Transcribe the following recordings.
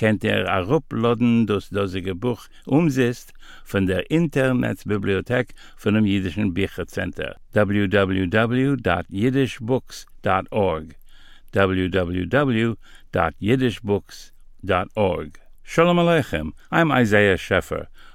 kennt er arupladen das dasige buch umsetzt von der internetbibliothek von dem jidischen bichercenter www.jidishbooks.org www.jidishbooks.org shalom aleichem i'm isaiah scheffer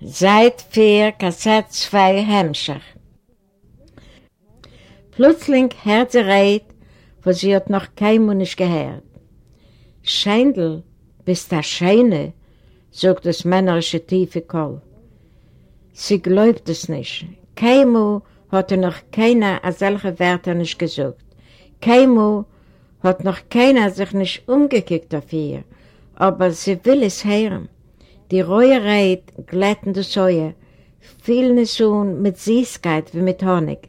Seit 4, Kassett 2, Hemmscher. Plötzlich hört sie reit, wo sie hat noch kein Mund gehört. Scheindl, bist du Scheine, sagt das männerische tiefe Kohl. Sie glaubt es nicht. Keimu hat noch keiner an solche Wörter nicht gesagt. Keimu hat noch keiner sich nicht umgekickt auf ihr, aber sie will es hören. Die rohe Reit, glättende Säue, fielen es schon mit Süßkeit wie mit Honig.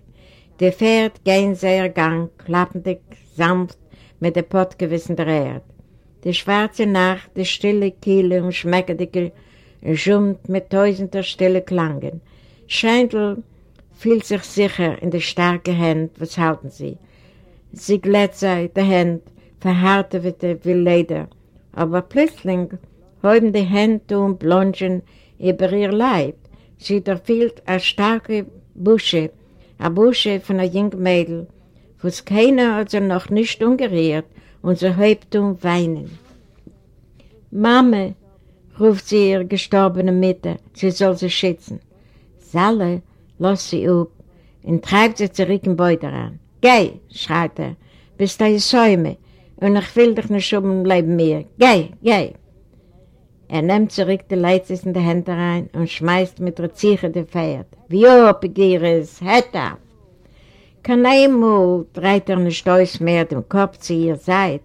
Der Pferd gehen sehr Gang, klappendig, sanft, mit der Pottgewissen der Erde. Die schwarze Nacht, die stille Kiele und schmeckendige schummt mit tausender stille Klangen. Scheindl fühlt sich sicher in die starke Hände, was halten sie. Sie glätt sei die Hände, verharrte wie Leder, aber plötzlich haben die Hände und Blonschen über ihr Leib. Sie durchfühlt eine starke Busche, eine Busche von einer jungen Mädel, was keiner hat sie noch nicht umgerührt und sie häupt um weinen. Mama, ruft sie ihre gestorbene Mitte, sie soll sie schützen. Salle, lass sie up und treibt sie zurück im Beuter an. Geh, schreit er, bis da ist Säume und ich will dich nicht um mehr. Geh, geh. Er nimmt zurück die Leitzes in die Hände rein und schmeißt mit der Ziche die Pferd. Wie ob ihr es hätte. Kein einmal dreht er nicht aus mehr den Kopf zu ihr seid.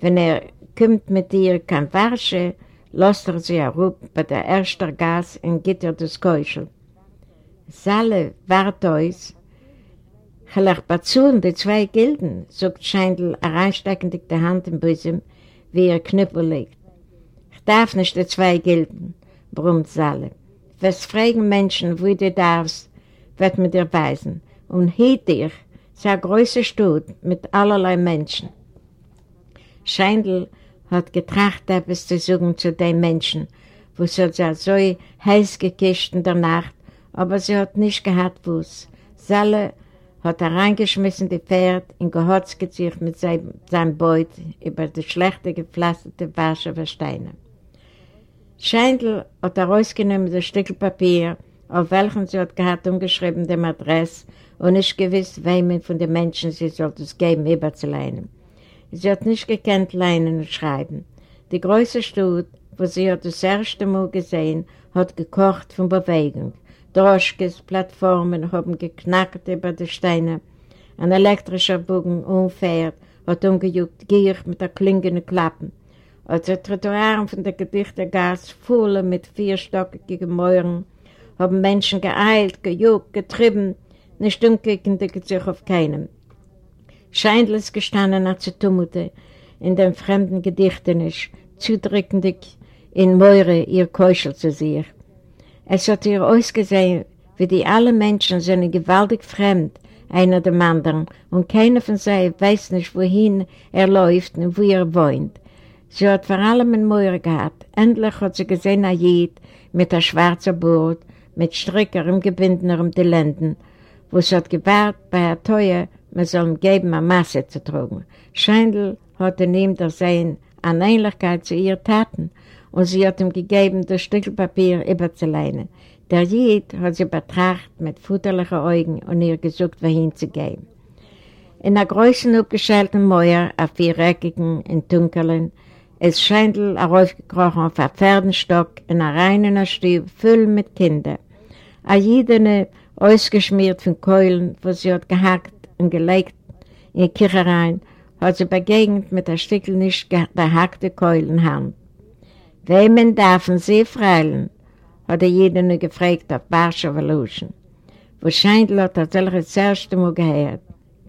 Wenn er kommt mit ihr kein Warsche, lässt er sie herup bei der ersten Gas in Gitter des Keuschel. Salle, wart aus. Chelach Batsun, die zwei Gilden, sagt Scheindl, reinsteckend die Hand im Busen, wie er Knüppel legt. Darf nicht die zwei gelten, brummt Salle. Was fragen Menschen, wo du darfst, wird mir dir weisen. Und hielt dich, sei ein größer Stutt mit allerlei Menschen. Scheindl hat getracht, etwas zu suchen zu den Menschen, wo sie so heiß gekischt in der Nacht, aber sie hat nicht gehabt, wo es. Salle hat er reingeschmissen die Pferd in Gehotz gezogen mit seinem, seinem Beut über die schlechte gepflasterte Warschauer Steine. Scheindl hat er rausgenommen das Stück Papier, auf welchem sie hat gehabt umgeschrieben dem Adress und nicht gewiss, wem von den Menschen sie sollte es geben, überzuleinen. Sie hat nicht gekannt leinen und schreiben. Die größte Stutt, wo sie hat das erste Mal gesehen, hat gekocht von Bewegung. Droschkes, Plattformen haben geknackt über die Steine. Ein elektrischer Bogen umfährt, hat umgejuckt, gier mit der klingenden Klappen. Als die Trottoiren von der Gedichtergas fuhren mit vierstockigen Mäuren, haben Menschen geeilt, gejuckt, getrieben, nicht umgekickend sich auf keinem. Scheindlich gestanden hat sie Tumute in den fremden Gedichten ist, zudrückendig in Mäure ihr Keuschel zu sich. Es hat ihr ausgesehen, wie die alle Menschen sind gewaltig fremd, einer dem anderen, und keiner von sie weiß nicht, wohin er läuft und wo er wohnt. Sie hat vor allem ein Mäuer gehabt. Endlich hat sie gesehen, ein Jid mit einem schwarzen Bord, mit Strickerem, gebindenerem die Lenden, wo sie hat gewahrt bei der Teuer, man soll ihm geben, eine Masse zu tragen. Scheindl hat in ihm der Sehen an Ähnlichkeit zu ihr Taten und sie hat ihm gegeben, das Stück Papier überzuleinen. Der Jid hat sie betrachtet mit futterlichen Augen und ihr gesucht, wohin zu gehen. In einer großen, abgeschälten Mäuer, auf viereckigen, in Dunkeln, ist Scheindl heraufgekrochen auf einen Pferdenstock in einer reinen Stieb, voll mit Kindern. A jidene, ausgeschmiert von Keulen, wo sie hat gehackt und gelegt in die Kirche rein, hat sie begegnet mit der Stickel nicht gehackte Keulenhand. Wem dürfen sie freilen? hat er jeden gefragt auf Barsche Evolution. Wahrscheinlich hat er solche das erste Mal gehört.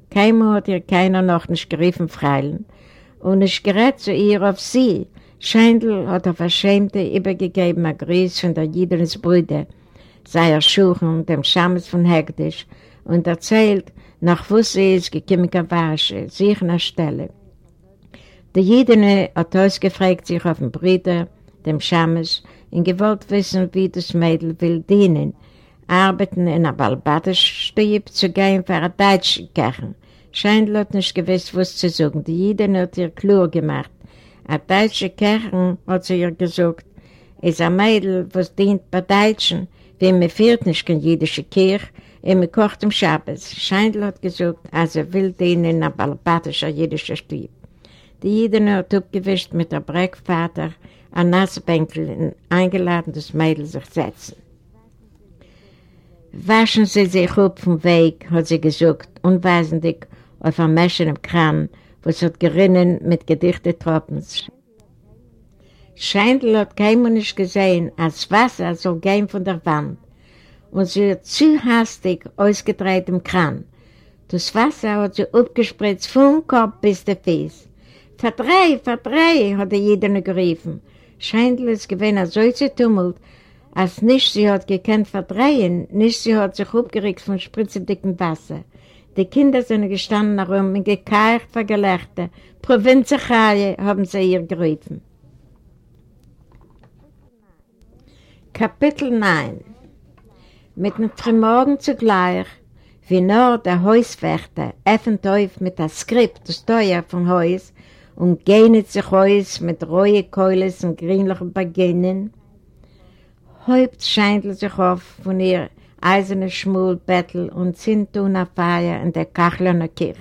Keinmal hat ihr keiner noch nicht geriefen freilen. Und ich gerät zu ihr auf sie. Scheindl hat er verschämte übergegeben ein Grüß von der Jiedens Brüder, sei er Schuchen, dem Schammes von Hektisch, und erzählt, nach wo sie ist gekommen gewasche, sich der Stelle. Der Jiedene hat ausgefragt sich auf den Brüder, dem Schammes, und gewollt wissen, wie das Mädel will dienen, arbeiten in einer Balbatisch-Stieb zu gehen für eine deutsche Kirche. Scheint hat nicht gewusst, was zu sagen. Die Jiden hat ihr klar gemacht. Eine deutsche Kirche, hat sie ihr gesagt, ist ein Mädel, was dient bei Deutschen, wie man führt nicht keine jüdische Kirche, und man kocht am Schabbos. Scheindl gesagt, also will dienen in einer balbatischer jüdischer Stieb. Die Jiden hat abgewischt mit der Breckvater, ein Nassbänkel und eingeladen, das Mädel sich setzen. Waschen Sie sich auf vom Weg, hat sie gesagt, unweisendig auf einem Mäschen im Kran, wo es hat gerinnen mit gedichten Tropens. Scheindl hat keinem nicht gesehen, als Wasser soll gehen von der Wand. Und sie hat zu hastig ausgedreht im Kran. Das Wasser hat sie abgespritzt vom Kopf bis der Fies. Verdreh, verdreh, hat er jeder gerufen. Scheindl ist gewesen, als solche Tumult, als nicht sie hat gekannt verdrehen, nicht sie hat sich aufgeregt von spritzendicken Wasser. Die Kinder sind gestanden herum und gekeicht vor Gelächter. Provinzichaie haben sie ihr gerufen. Kapitel 9 Mit dem Frühmorgen zugleich, wie nur der Hauswächter öffnet auf mit der Skript das Steuer vom Haus und gähnet sich aus mit rohen Keules und grünlichen Beginnen, häupt scheint sich auf von ihr eiserne Schmulbettel und sind tun auf Feier in der Kachlener Kirche.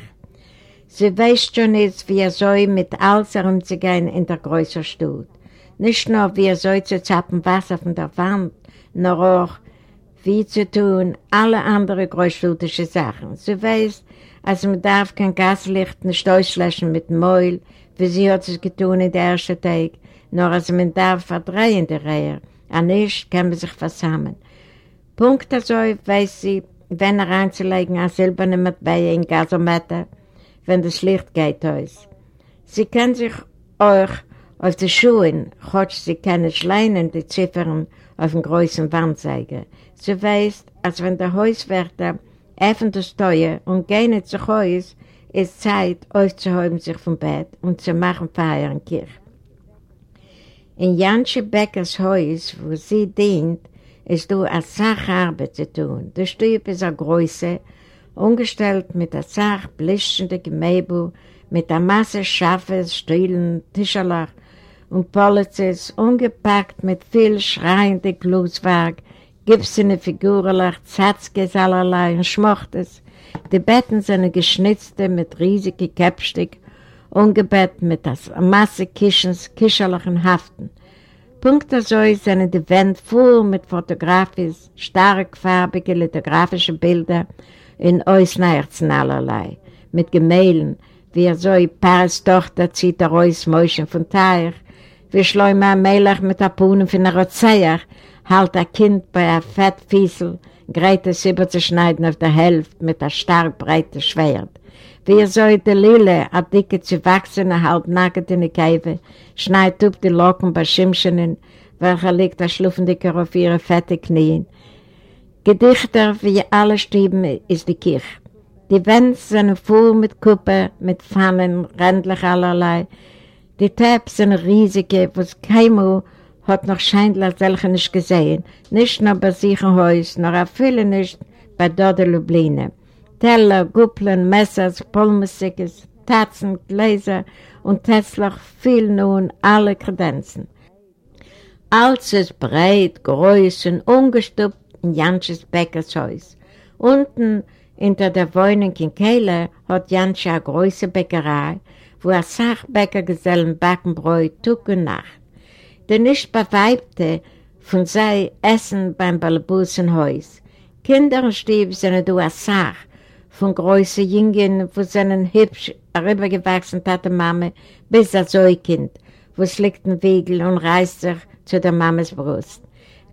Sie weiß schon jetzt, wie er soll mit alles herumzugehen in der größeren Stadt. Nicht nur, wie er soll zu zappen Wasser von der Wand, nur auch, wie zu tun alle anderen großstädtische Sachen. Sie weiß, also man darf kein Gaslicht nicht auslöschen mit dem Mäul, wie sie hat es getan in der ersten Tag, nur also man darf verdrehen der Reihe, an nicht kann man sich versammeln. Punkt also weiß sie, wenn er einzulegen, ein silberne Matbeie in Gasometer, wenn das Licht geht aus. Sie kann sich auch auf die Schuhe, hat sie keine Schleinen, die Ziffern auf dem großen Wandzeiger. Sie weiß, als wenn der Hauswärter öffnet das Steuer und geht zu Haus, ist Zeit, aufzuhäuben sich vom Bett und zu machen Feier in Kirche. In Jansche Beckers Haus, wo sie dient, ist du eine Sacharbeit zu tun. Der Stüb ist eine Größe, umgestellt mit einer Sach blischende Gemäbel, mit einer Masse Schaffes, Stühlen, Tischerlach und Politzes, ungepackt mit viel schreiendem Gluswerk, gipsene Figurlach, Zatzkes allerlei und Schmochtes, die Betten sind geschnitzte mit riesigen Käppstück, ungebett mit der Masse Kischens, Kischerlichen Haften. Punkte so sind die Wände voll mit fotografisch, starkfarbige lithografische Bilder in Ausnerzen allerlei, mit Gemälden, wie er so Paris Tochter zieht er aus Mäuschen von Teich, wie Schleumer Melech mit Apunen von der Rozeach, halt ein Kind bei einem Fettfiesel, Grete Sibber zu schneiden auf der Hälfte mit einem stark breiten Schwert. Wie soll der Lille, a dicke zu wachsene, halb nackt in der Käfe, schneit up die Locken bei Schimmschenen, welcher liegt der Schluffendicker auf ihre fette Knien. Gedichter wie alle Stieben ist die Kirche. Die Wände sind voll mit Kuppe, mit Pfannen, rändlich allerlei. Die Tabs sind riesige, was keinem hat noch scheinbar solche nicht gesehen, nicht nur bei sich im Haus, noch auch viele nicht bei Dode Lubline. Teller, Guppeln, Messers, Polmusikes, Tatzen, Gläser und Teslach viel nun alle Kredenzen. Alles ist breit, groß und ungestübt in Jansches Bäckers Haus. Unten Hinter der Wohnung in Kehle hat Janscha eine große Bäckerei, wo er Sachbäckergesellen backen Bräu Tag und Nacht. Der nicht beweibte von sei Essen beim Balbusenhaus. Kinder und Stieb sind du eine Sach von großen Jungen, wo seinen hübsch herübergewachsen hat die Mama, bis ein Säukind, wo es liegt ein Wegel und reißt sich zu der Mamas Brust.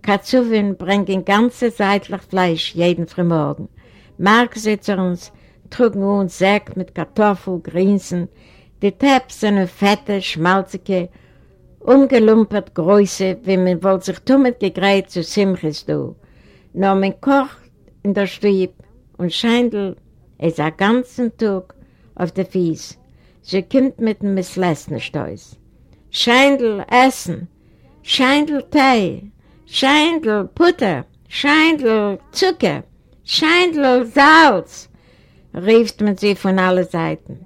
Katsuwin bringen ganze seitlich Fleisch jeden Frühmorgen. Marksitzer uns trugen uns Säck mit Kartoffel, Grinsen, die Teps sind fette, schmalzige, umgelumpert Größe, wie man wohl sich tummet gegräht zu Simchis du. Nur man kocht in der Stieb und Scheindl ist den ganzen Tag auf der Fies. Sie kommt mit dem Misslässenstoß. Scheindl essen, Scheindl Tee, Scheindl Butter, Scheindl Zucker, Scheindl Salz, rief man sie von allen Seiten.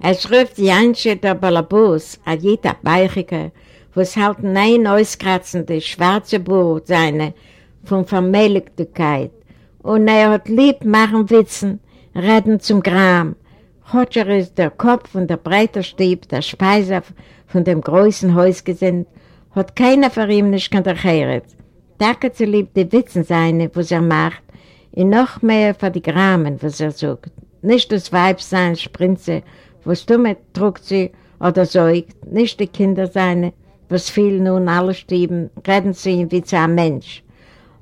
Es ruft Jansche der Balabus, a jeder Beichige, was halt nein auskratzende schwarze Brot seine von Vermähligkeit. Und er hat lieb machen Witzen, reden zum Gram. Hotscher ist der Kopf und der breite Stieb, der Speiser von dem großen Haus gesinnt, hat keiner für ihn nicht kann erklärt. Danke zu lieb die Witzen seine, was er macht, und noch mehr für die Gramen, was er sucht. Nicht das Weib sein, Sprinze, was dumme trugt sie oder säugt, nicht die Kinder seine, was viel nun alle stieben, reden sie ihn wie zu einem Mensch.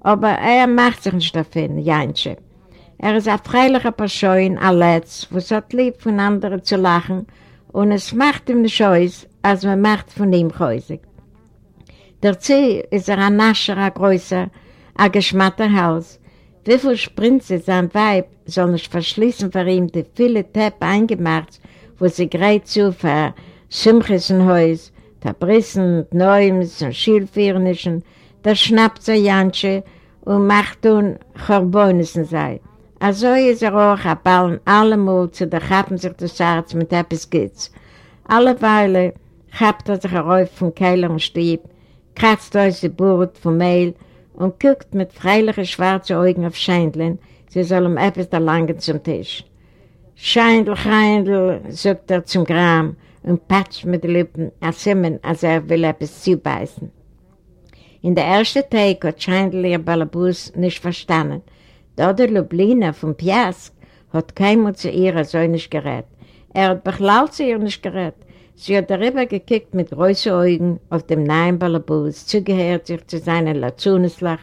Aber er macht sich nicht davon, Jansche. Er ist ein freilicher Person, ein Letz, was hat lieb von anderen zu lachen und es macht ihm nicht aus, als man macht von ihm häusig. Der Zieh ist er ein Nascher, ein Größer, ein geschmatter Hals. Wie viel Sprinze sein Weib soll nicht verschließen für ihn die viele Teppe eingemacht, wo sie gerät zu für Simchesenhäus, der Brissen, Neums und Schilfirnischen, der schnappt sie Jansche und macht nun Chorbonissen sei. Also ist er auch ein Ballen allemal zu der Chappen sich des Arzt mit etwas Gitz. Alleweile chapt er sich herauf vom Keiler und Stieb, kratzt aus die Burt vom Mehl und guckt mit freilichen schwarzen Augen auf Scheindlin, sie soll ihm etwas da langen zum Tisch. Scheindl, Scheindl, sagt er zum Gram und patscht mit den Lippen, als immer, als er will etwas zubeißen. In der ersten Tag hat Scheindl ihr Balabus nicht verstanden. Da der Lublina von Piask hat keinem zu ihr so nicht gerät. Er hat Bechlall zu ihr nicht gerät. Sie hat darüber gekickt mit großen Augen auf dem neuen Balabus, zugehört sich zu seiner Lazuneslach,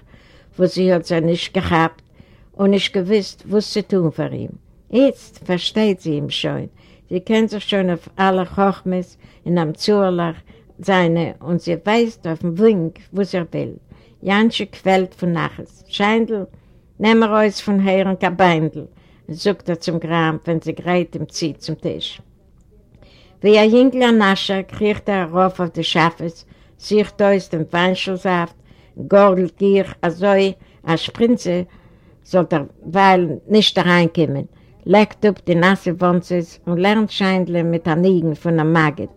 wo sie hat sie nicht gehabt und nicht gewusst, was sie tun für ihn. Jetzt versteht sie ihn schon. Sie kennt sich schon auf alle Chochmes in einem Zurlach seine und sie weiß auf den Wink, was er will. Jansche quält von Naches. Scheindl, nimm er aus von Herrn Kabeindl, sagt er zum Gram, wenn sie greit im zieht zum Tisch. Wie ein Jüngler Nascher kriegt er rauf auf die Schaffes, sieht aus dem Weinschelsaft, gordelt Gier, also als Sprinze, soll er weil nicht reinkommen, legt up die nasse Wonses und lernt Scheindle mit der Nigen von der Magid.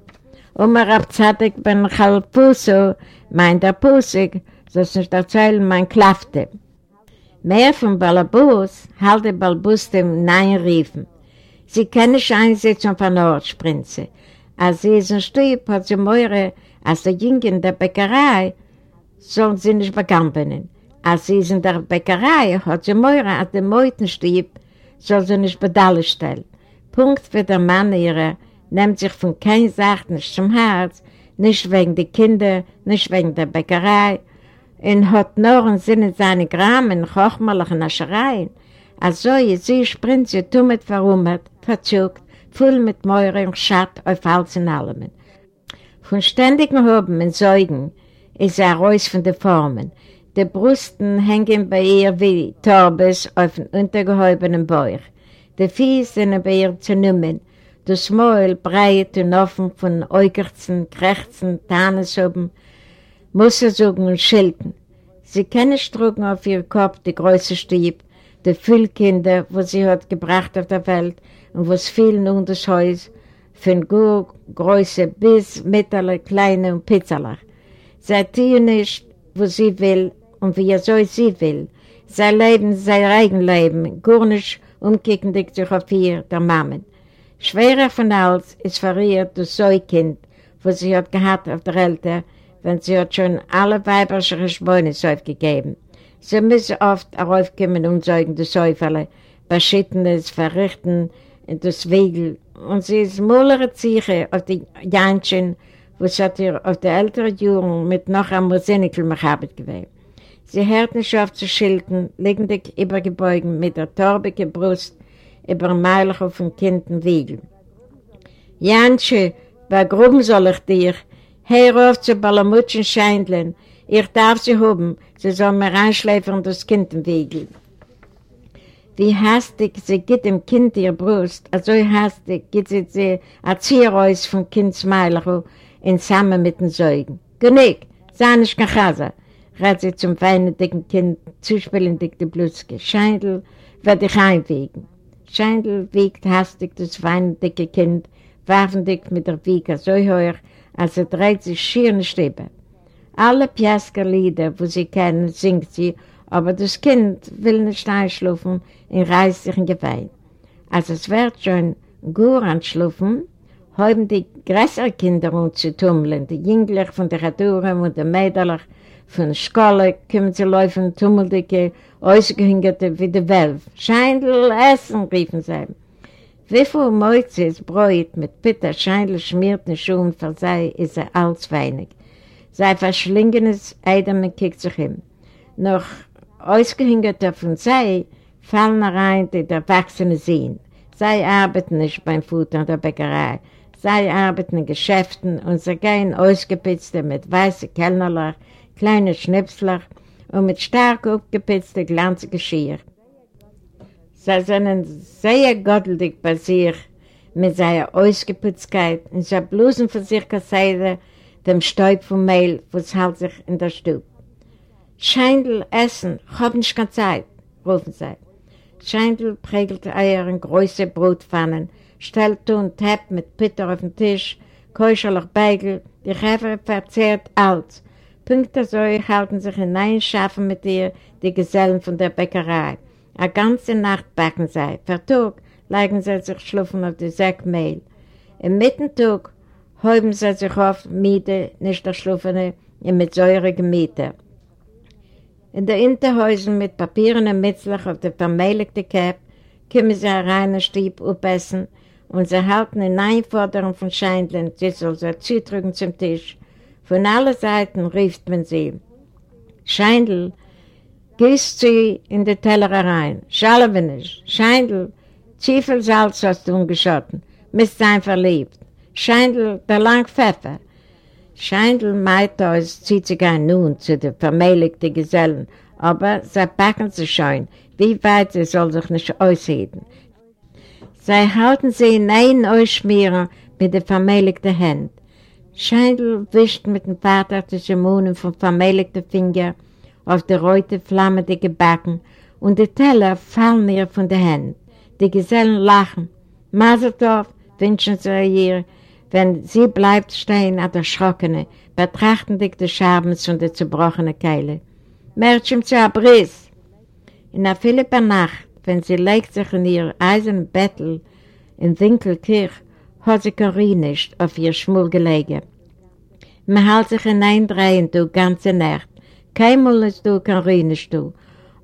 Mir abzadig bin Chalpuso, meint der Pusig, so es nicht erzählen, mein Klafte. Mehr von Balabus halte Balbus dem Nein riefen. Sie kennen nicht einsetzen von Nordsprinze. Als sie ist ein Stüb, hat sie meure, als der Jünger in der Bäckerei, sollen sie nicht begampenen. Als sie ist in der Bäckerei, hat sie meure, als der Meutenstieb, soll sie nicht Bedalle stellen. Punkt für der Mann ihrer, nimmt sich von keiner Sache nicht zum Herz, nicht wegen der Kinder, nicht wegen der Bäckerei, und hat nur im Sinne seine Gramen, hochmalige Naschereien. Also ist sie springt, sie tummet verrummert, verzuckt, voll mit Meure und Schatt auf Hals und Almen. Von ständigen Hoben und Säugen ist er raus von den Formen. Die Brüsten hängen bei ihr wie Torbes auf dem untergehäubenen Bauch. Die Fies sind bei ihr zu nummen. Das Maul breit und offen von Äugerzen, Krächzen, Tarneshoben, Musselsogen und Schilden. Sie kennen Strugen auf ihr Kopf die größte Stieb, die Füllkinder, wo sie hat gebracht auf der Welt und was viel nun das Haus, von gut, große bis mittlere, kleine und pizzalach. Sie tun nicht, wo sie will und wie er so sie will. sein Leben, sein Eigenleben, gar nicht umkickendig sich auf ihr, der Mammen. Schwerer von alles ist ihr das Säukind, was sie hat gehabt auf der Eltern, wenn sie hat schon alle weiberische Schweine aufgegeben. Sie müssen oft aufkommen und säugen die Säufele, Beschittenes verrichten in das Wegel. Und sie ist mullere Ziege auf die Janschen, was hat ihr auf der älteren Jugend mit noch einem Musikel machabit gewesen. Sie hört nicht auf zu schilden, liegendig übergebeugen mit der torbigen Brust über Meilig auf dem Kindenwegel. Jansche, bei Gruben soll ich dir, hör auf zu Balamutschen Scheindlen, ich darf sie haben, sie soll mir reinschläfern das Kindenwegel. Wie hastig sie geht dem Kind ihr Brust, also hastig geht sie sie erzieher vom Kind Meilig in zusammen mit den Säugen. Genug, sei nicht kein Chaser, rät sie zum feinen dicken Kind, zuspielen dick die Blutzke. Scheindl wird dich einwiegen. Scheindl wiegt hastig das feine dicke Kind, waffendick mit der Wiege so hoch, als er dreht sich schier in Stiebe. Alle Piasker-Lieder, wo sie kennen, singt sie, aber das Kind will nicht einschlafen und reißt sich in Geweih. Als es wird schon gut anschlafen, haben die größeren Kinder uns zu tummeln, die Jüngler von der Radure und der Mädel von Schule, kommen sie laufen, tummeldicke, ausgehingerte wie die Welt. Scheindl essen, riefen sie. Wie viel Mäuzes Bräut mit Pitter Scheindl schmierten Schuhen für sie, ist er als wenig. Sei verschlingenes Eidem kickt sich hin. Noch ausgehingerte von sie fallen rein die Erwachsene sehen. Sie arbeiten nicht beim Futter der Bäckerei. Sie arbeiten in Geschäften und sie gehen ausgepitzte mit weißen Kellnerlach, kleine Schnipsler und mit stark aufgepitzte glanzige Geschirr. Sie sind sehr gottelig bei sich mit seiner Ausgeputztkeit und sie blusen für sich Seite dem Stäub vom Mehl, was hält sich in der Stube. Scheindl essen, hab nicht keine Zeit, rufen sie. Scheindl prägelt Eier in große Brotpfannen, stellt und tappt mit Pitter auf den Tisch, keuschelig Beigel, die Hefe verzehrt alles. Punkte so halten sich hineinschaffen mit ihr die Gesellen von der Bäckerei. A ganze Nacht backen sie, Tag legen sie sich schlufen auf die Säckmehl. Im Mittentag häuben sie sich auf Miete, nicht der Schlufene, und mit säurigen Miete. In der Interhäusen mit Papieren und Mitzlach auf der vermeiligte Käpp kommen sie rein in Stieb aufessen und sie halten in Einforderung von Scheindlen, sie soll sie zudrücken zum Tisch. Von allen Seiten rief man sie. Scheindl, gehst sie in die Teller rein. Schalwe nicht. Scheindl, zu viel Salz hast du umgeschotten. Misst sein verliebt. Scheindl, der lang Pfeffer. Scheindl meint aus, zieht sich ein nun zu den vermähligten Gesellen, aber sie packen sie schon, wie weit sie soll sich nicht ausheben. Sie halten sie in einen Ausschmieren mit den vermähligten Händen. Scheindl wischt mit dem Vater die Schimonen vom vermähligten Finger auf die rote Flamme die Gebacken und die Teller fallen ihr von den Händen. Die Gesellen lachen. Maseltorf wünschen sie ihr, wenn sie bleibt stehen an der Schrockene, betrachten dich die Scherben von der zerbrochenen Keile. Märchen zu Abriss. In der Philipper Nacht, wenn sie legt sich in ihr eisernen Bettel in Winkelkirch, hat sie kein nicht auf ihr Schmul gelegen. Man hält sich hineindrehen, du ganze Nacht. Keinmal ist du kein nicht du.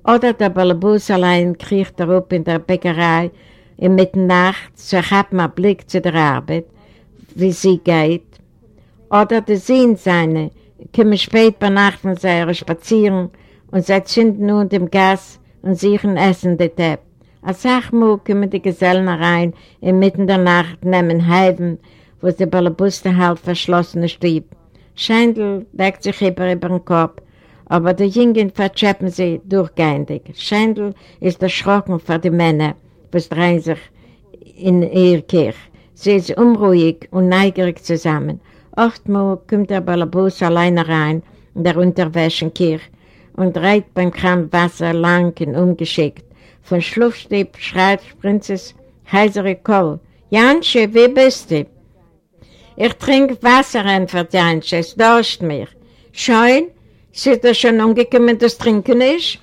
Oder der Balabus allein kriecht er in der Bäckerei in Mitternacht, so hat man Blick zu der Arbeit, wie sie geht. Oder der Sinn seine, kommen spät bei Nacht von seiner Spazieren und sie zünden nun dem Gas und sichern Essen der Tepp. Als Sachmu kommen die Gesellen rein, inmitten der Nacht nehmen Heiven, wo der Ballabuste halt verschlossene Stieb. Scheindl deckt sich über über den Kopf, aber die Jungen verzeppen sie durchgehend. Scheindl ist erschrocken vor den Männern, was drehen sich in ihr Kirche. Sie ist unruhig und neugierig zusammen. Ochtmal kommt der Ballabus alleine rein in der Unterwäschenkirche und dreht beim Kran Wasser lang und ungeschickt. Von Schlupfstieb schreit Prinzess heisere Kohl. Jansche, wie bist du? Ich trinke Wasser einfach, Jansche, es dorscht mich. Schein, sind da schon umgekommen, das Trinken ist?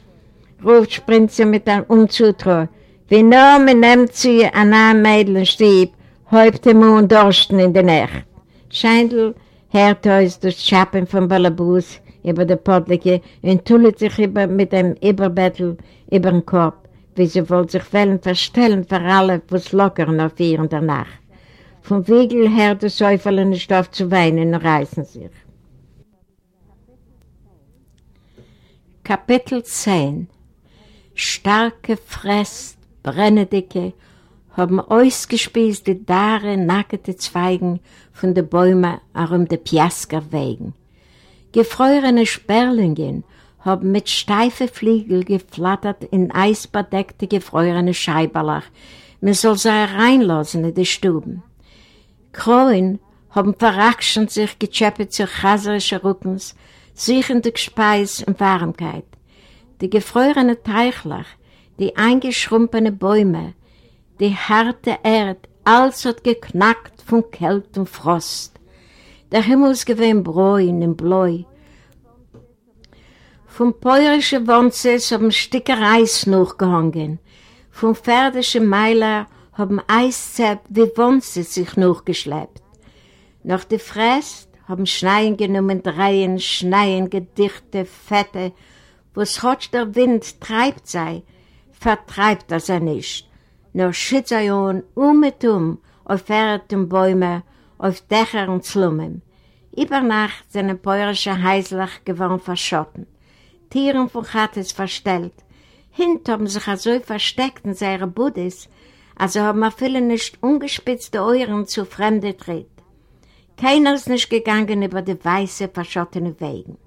ruft Sprinze mit einem Umzutro. Wie nur man nimmt sie an einem Mädelstieb, häupt im Mond Dorsten in der Nacht. Scheindl hört uns das Schappen von Ballabus über die Podlige und tullet sich über mit einem Überbettel über den Kopf, wie sie wollte sich wollen verstellen für alle, was lockern auf ihr in der Nacht. Vom Wiegel hört das Säuferle nicht auf zu weinen reißen sich. Kapitel 10 Starke Fress, brennendicke, haben ausgespießt die dare, nackte Zweigen von den Bäumen herum die Piasker wegen. Gefrorene Sperlingen haben mit steifen Fliegel geflattert in eisbedeckte, gefrorene Scheiberlach. Man soll sie reinlassen in die Stuben. Kroen haben verrackschend sich gechappet zu chaserische Rückens, sichernde Gespeis und Warmkeit. Die gefrorene Teichlach, die eingeschrumpene Bäume, die harte Erde, alles hat geknackt von Kälte und Frost. Der Himmel ist gewesen bräun und bläu. Vom päurischen Wonzes haben Stücke Eis nachgehangen. Vom pferdischen Meiler haben Eiszepp wie Wonzes sich nachgeschleppt. Nach der Frest haben Schneien genommen, Dreien, Schneien, Gedichte, Fette, was hotsch der Wind treibt sei, vertreibt er nicht. Nur schützt er um und um auf Pferden Bäume, auf Dächer und Slummen. Über Nacht sind ein päurische Heißlach geworden verschotten. Tieren von Chattes verstellt. Hint haben sich so versteckt in seine Buddhis, also haben viele nicht ungespitzte Euren zu Fremde tritt. Keiner ist nicht gegangen über die weiße, verschottene Wegen.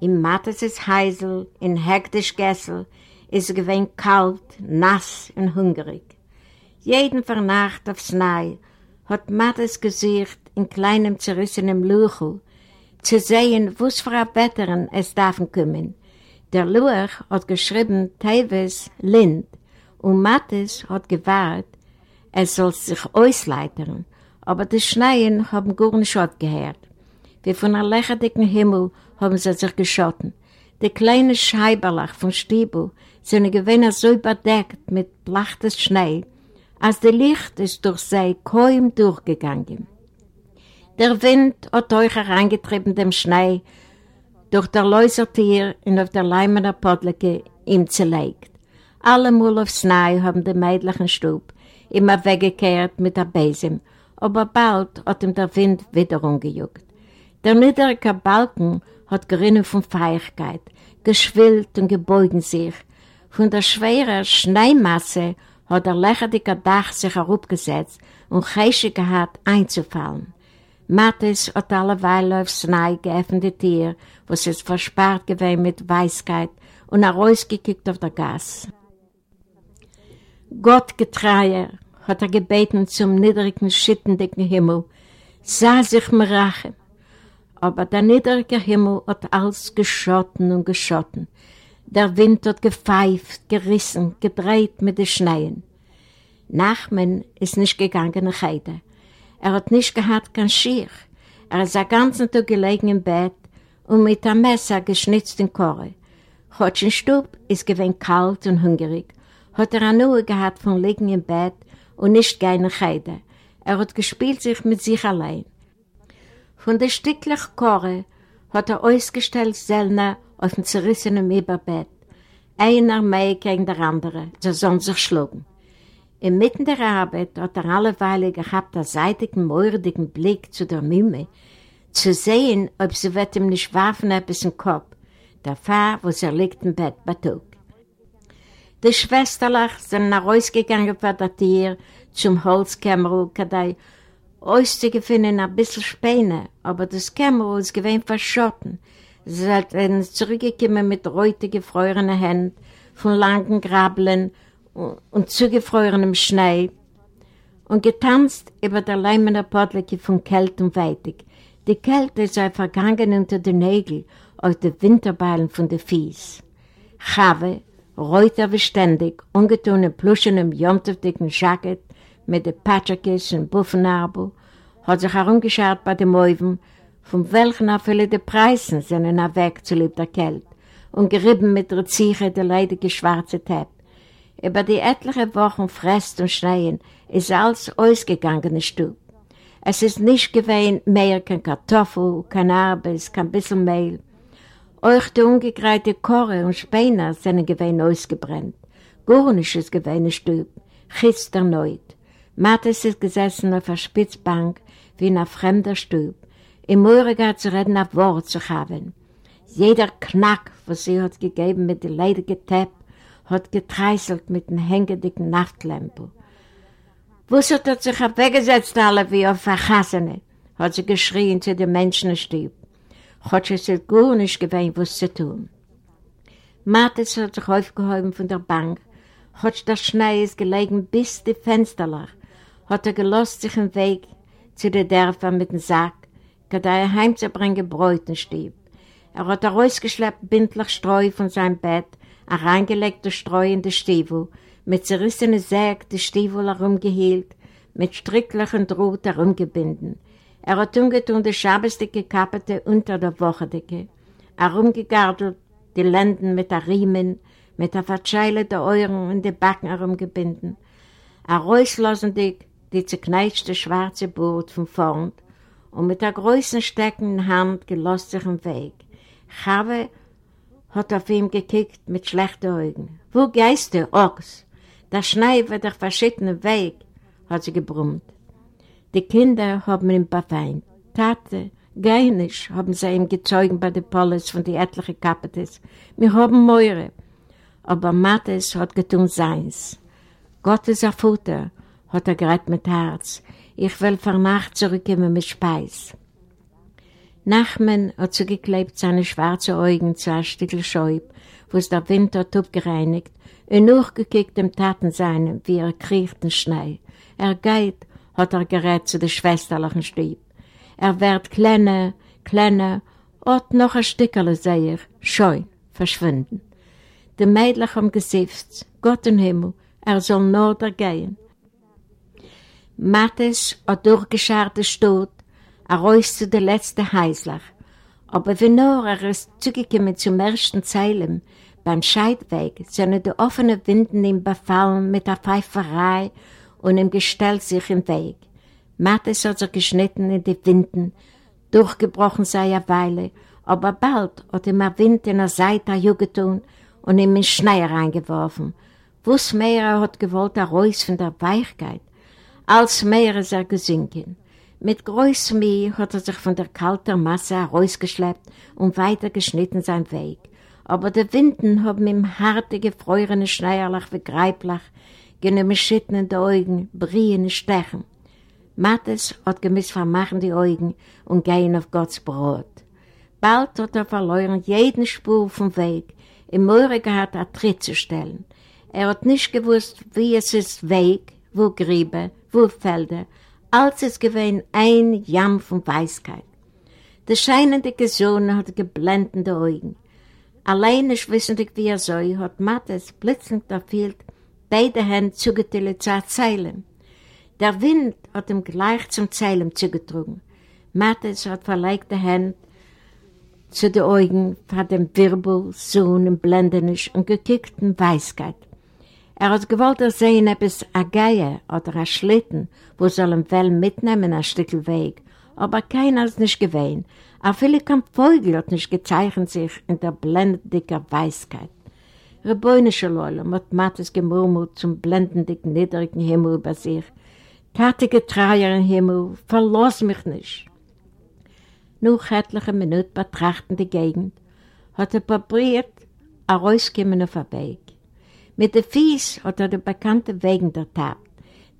Im Mattes Heisel, in hektisch Gessel, ist gewesen kalt, nass und hungrig. Jeden Vernacht aufs Nei hat Mattes Gesicht in kleinem zerrissenem Luchel zu sehen, was für ein Betteren es darf kommen. Der Luch hat geschrieben Teves Lind und Mattes hat gewahrt, es soll sich ausleitern, aber die Schneien haben gar nicht gehört. Wie von einem lächerlichen Himmel haben sie sich geschotten. Die kleine Scheiberlach von Stiebel sind gewähnt so überdeckt mit blachtes Schnee, als das Licht ist durch sie kaum durchgegangen. Der Wind hat euch hereingetrieben dem Schnee, durch der Läusertier und auf der Leimener Podlecke ihm zerlegt. Alle Mal aufs Schnee haben die mädlichen Stub immer weggekehrt mit der Besen, aber bald hat ihm der Wind wieder umgejuckt. Der niedrige Balken hat gerinnen von Feigheit, geschwillt und gebeugen sich. Von der schweren Schneemasse hat der lächerliche Dach sich herabgesetzt und Geische gehabt einzufallen. Mattes hat alleweil aufs Schnee geöffnete Tier, was es verspart gewesen mit Weisheit und herausgekickt auf der Gas. Gott getreier, hat er gebeten zum niedrigen, schittendicken Himmel, sah sich mir rachen. Aber der niedrige Himmel hat alles geschotten und geschotten. Der Wind hat gepfeift, gerissen, gedreht mit den Schneien. Nachmen ist nicht gegangen nach Heide. Er hat nicht gehabt kein Schier. Er ist den ganzen Tag gelegen im Bett und mit einem Messer geschnitzt in Korre. Hotschen Stub ist gewinn kalt und hungrig. Hat er eine Uhr gehabt von liegen im Bett und nicht gerne Heide. Er hat gespielt sich mit sich allein. Von der stücklichen Korre hat er ausgestellt Selner auf dem zerrissenen Überbett. Einer mehr gegen der andere, sie sollen sich schlugen. Inmitten der Arbeit hat er alleweile gehabt einen seitigen, mordigen Blick zu der Mime, zu sehen, ob sie wird ihm nicht werfen etwas im Kopf, der Fahr, wo sie liegt im Bett, betrug. Die Schwesterlach sind nach rausgegangen für das Tier zum Holzkämmerl, kadei auszugefinden ein bisschen Späne, aber das Kämmerl ist gewähnt verschotten. Sie hat zurückgekommen mit reute gefrorenen Händen, von langen Grabeln und zugefrorenem Schnee und getanzt über der leimende Podlecke von Kälte und Weitig. Die Kälte sei vergangen unter den Nägeln aus den Winterbeilen von den Fies. Chave, reuter beständig, ungetun in pluschenem, jomteftigen Jacket mit den Patschakis und Buffenarbel, hat sich herumgeschaut bei den Mäuven, von welchen auch viele die Preisen sind weg zu lieb der Kälte, und gerieben mit der Ziche der leidige schwarze Tepp. Über die etliche Wochen Frest und Schneien ist alles ausgegangen in Stub. Es ist nicht gewesen mehr kein Kartoffel, kein Arbes, kein bisschen Mehl. Euch die ungekreite Korre und Späner sind gewesen ausgebrennt. Gar ist gewesen Stub, chist erneut. Mattes ist gesessen auf der Spitzbank wie in einer fremder Stub. Im Morgen zu reden auf Wort zu haben. Jeder Knack, was sie hat gegeben mit der leidigen Tepp, hat getreißelt mit dem hängenden Nachtlampe. Wusset hat sich weggesetzt alle wie auf Verhassene, hat sie geschrien zu den Menschenstieb. Hat sich gar nicht gewöhnt, was zu tun. Martis hat sich aufgehoben von der Bank, hat der Schnee ist gelegen bis die Fensterlach, hat er gelost sich einen Weg zu den Dörfern mit dem Sack, kada er heimzubringen Bräutenstieb. Er hat herausgeschleppt bindlich Streu von seinem Bett, ein reingelegter Streu in die Stiefel, mit zerrissenen Säg die Stiefel herumgehielt, mit stricklichen Draht herumgebinden. Er hat ungetun die Schabesdicke Kappete unter der Wochendicke, herumgegardelt die Lenden mit der Riemen, mit der Verzeile der Euren in die Backen herumgebinden, herauslossendig die zerkneitschte schwarze Boot von vorn und mit der größten steckenden Hand gelost sich im Weg. Chave hat auf ihn gekickt mit schlechten Augen. Wo gehst du, Ochs? Der Schnee wird auf verschiedenen Weg, hat sie gebrummt. Die Kinder haben ihn befeind. Tate, geh nicht, haben sie ihm gezeugt bei der Polis von den etlichen Kapites. Wir haben Meure. Aber Mattes hat getun seins. Gott ist ein Futter, hat er gerät mit Herz. Ich will vor Nacht zurückkommen mit Speis. Nachmen hat zugeklebt seine schwarzen Augen zu einem Stückel Scheub, wo es der Wind hat abgereinigt, und nachgekickt im Taten seinen, wie er kriecht in Schnee. Er geht, hat er gerät zu der schwesterlichen Stieb. Er wird kleiner, kleiner, und noch ein Stückerle sehe ich, scheu, verschwinden. Die Mädchen haben gesifft, Gott im Himmel, er soll nur da gehen. Mattes hat durchgescharrt den Stot, er reist zu der letzten Heislach. Aber wenn nur er ist zugekommen zum ersten Zeilen, beim Scheidweg sind die offenen Winden ihm befallen mit der Pfeiferei und ihm gestellt sich im Weg. Mattes hat sich geschnitten in die Winden, durchgebrochen sei er Weile, aber bald hat ihm ein Wind in der Seite getan und ihm in Schnee reingeworfen. Wus mehr hat gewollt, er Reus von der Weichkeit, als mehr ist er gesunken. Mit großem Mühe hat er sich von der kalten Masse herausgeschleppt und weiter geschnitten seinen Weg. Aber die Winden haben ihm harte, gefrorene Schneierlach wie Greiblach, in die Augen, briehende Stechen. Mattes hat gemiss vermachen die Augen und gehen auf Gottes Brot. Bald hat er verloren jeden Spur vom Weg, im Morgen hat er Tritt zu stellen. Er hat nicht gewusst, wie es ist Weg, wo Griebe, wo Felder, als es gewesen ein Jamm von Weisheit. Der scheinende Sohn hat geblendende Augen. Allein nicht wissendig, wie er soll, hat Mattes blitzend erfüllt, beide Hände zugeteilt zu erzählen. Der Wind hat ihm gleich zum Zeilen zugetrunken. Mattes hat verlegte Hände zu den Augen von dem Wirbel, Sohn und Blendenisch und gekickten Weisheit. Er hat gewollt sehen, ob es ein Geier oder ein Schlitten, wo soll ein Well mitnehmen, ein Stück Weg. Aber keiner ist nicht gewesen. Auch viele kein Vogel hat nicht gezeichnet sich in der blendendicken Weisheit. Rebäunische Leute hat Mattes gemurmelt zum blendendicken, niedrigen Himmel über sich. Tatige Treier im Himmel, verlass mich nicht. Nach etliche Minuten betrachten die Gegend, hat er probiert, ein rauskommen auf den Weg. Mit den Fies hat er die bekannte Wegen ertappt.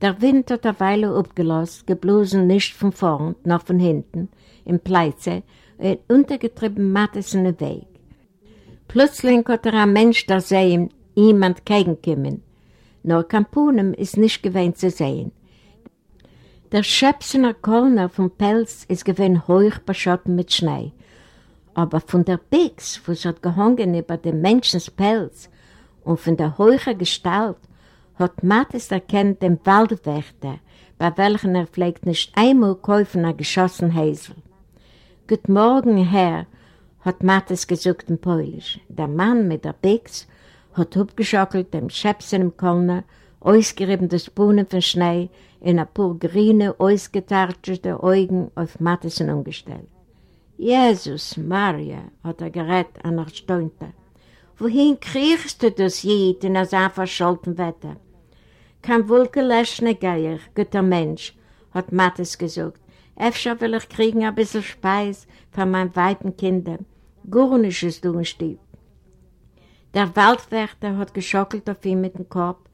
Der Wind hat eine Weile abgelost, geblosen nicht von vorn, noch von hinten, im Pleize, und untergetrieben Mattes in den Weg. Plötzlich hat er ein Mensch da sehen, ihm entgegenkommen. Nur Kampunem ist nicht gewöhnt zu sehen. Der schöpsener Kölner vom Pelz ist gewöhnt hoch beschotten mit Schnee. Aber von der Bix, wo es hat gehangen über dem Menschens Pelz, und von der hohen Gestalt hat Mattes erkennt den Waldwächter, bei welchen er pflegt nicht einmal kaufen ein geschossen Häsel. Guten Morgen, Herr, hat Mattes gesucht in Polisch. Der Mann mit der Bix hat abgeschockelt dem Schäpsen im Kölner, ausgerieben das Bohnen von Schnee, in ein paar grüne, ausgetartete Augen auf Mattesen umgestellt. Jesus, Maria, hat er gerät an der Stunde. Wohin kriegst du das Jid in so verscholten Wetter? Kein wohl gelöschner Geier, guter Mensch, hat Mattes gesagt. Efter will ich kriegen ein bisschen Speis von meinen weiten Kindern. Du ein Stieb. Der Waldwärter hat geschockelt auf ihn mit dem Kopf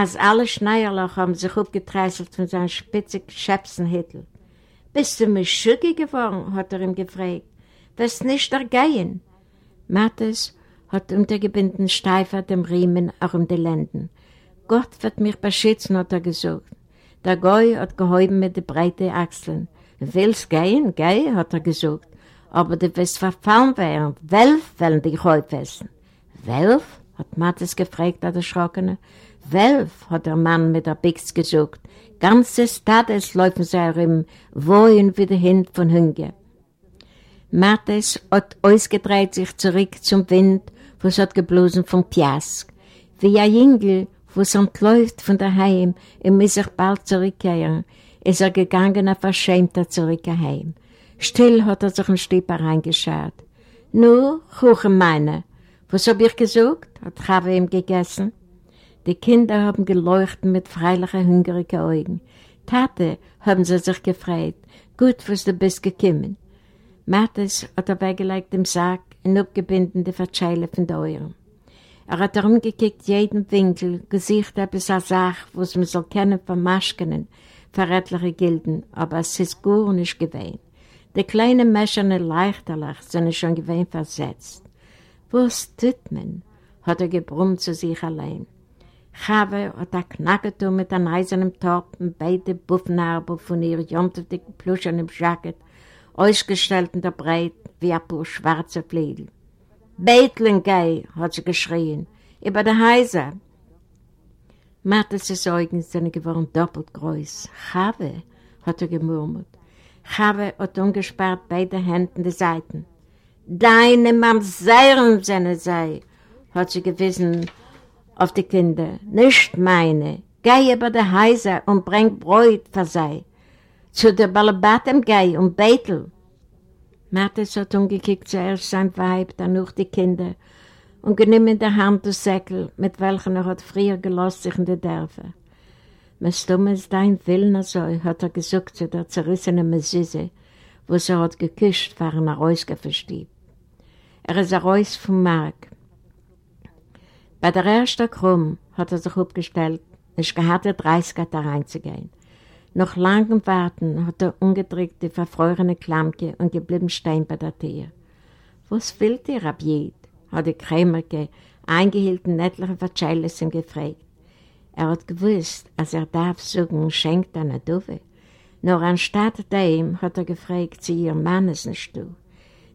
als alle Schneierloch haben sich abgetreißelt von seinem spitzigen Schäpsenhittel. Bist du mir schügge geworden? hat er ihm gefragt. Wirst nicht ergehen? Mattes hat untergebunden steifer dem Riemen auch um die Lenden. Gott wird mich beschützen, hat er gesagt. Der Goy hat gehäuben mit den breiten Achseln. Willst gehen? Geh, hat er gesagt. Aber du wirst verfallen werden. Welf wollen dich heute essen. Welf? hat Mattes gefragt, der Erschrockene. Welf, hat der Mann mit der Bix gesucht. Ganze Stades laufen sie herum, wohin wie der Hund von Hunger. Mattes hat ausgedreht sich zurück zum Wind, was hat geblosen vom Piask. Wie ein Jüngel, was entläuft von daheim und muss sich bald zurückkehren, ist er gegangen auf verschämter zurück heim. Still hat er sich ein Stieb reingeschaut. Nu, Kuchen meine, was hab ich gesagt? hat Chave ihm gegessen. Die Kinder haben geleuchtet mit freilichen, hungrigen Augen. Tate, haben sie sich gefreut. Gut, was du bist gekommen. Mattes hat er weggelegt im Sack und abgebunden die Verzeile von der Euren. Er hat herumgekickt jeden Winkel, gesicht etwas als Sache, was man soll kennen von Maschkenen, verrätliche Gilden, aber es ist gar nicht gewesen. Die kleinen Mäscherne leichterlich sind schon gewesen versetzt. Was tut man? hat er gebrummt zu sich allein. Chave hat er knacket mit einem eisernen Top und beide Buffnarbe von ihr jontetig pluschenem Jacket, ausgestellt der Breit wie ein paar schwarze Fliedel. Betlengei, hat sie geschrien, über der Häuser. Mattes Augen sind geworden doppelt groß. Chave, hat er gemurmelt. Chave hat ungespart beide Hände die Seiten. Deine Mamseren sind sei, hat sie gewissen, auf die Kinder, nicht meine. Geh über die Häuser und bring Bräut für sie. Zu der Balabatem geh und betel. Mathis hat umgekickt zuerst sein Weib, dann noch die Kinder und genommen in der Hand das Säckel, mit welchem er hat früher gelost sich in die Dörfer. Was dumm ist dein Willen so, hat er gesagt zu der zerrissenen Messisse, wo sie hat geküsst, waren er rausgefestiebt. Er ist raus vom Markt. Bei der ersten Krumm hat er sich aufgestellt, nicht gehabt, der 30 da reinzugehen. Nach langem Warten hat er umgedrückt die verfrorene Klammke und geblieben stehen bei der Tür. Was will dir, Abjed? hat die Krämerke eingehielten etliche Verzeihles ihm gefragt. Er hat gewusst, als er darf suchen, schenkt eine Dove. Nur anstatt dem hat er gefragt, sie ihr Mannes nicht du.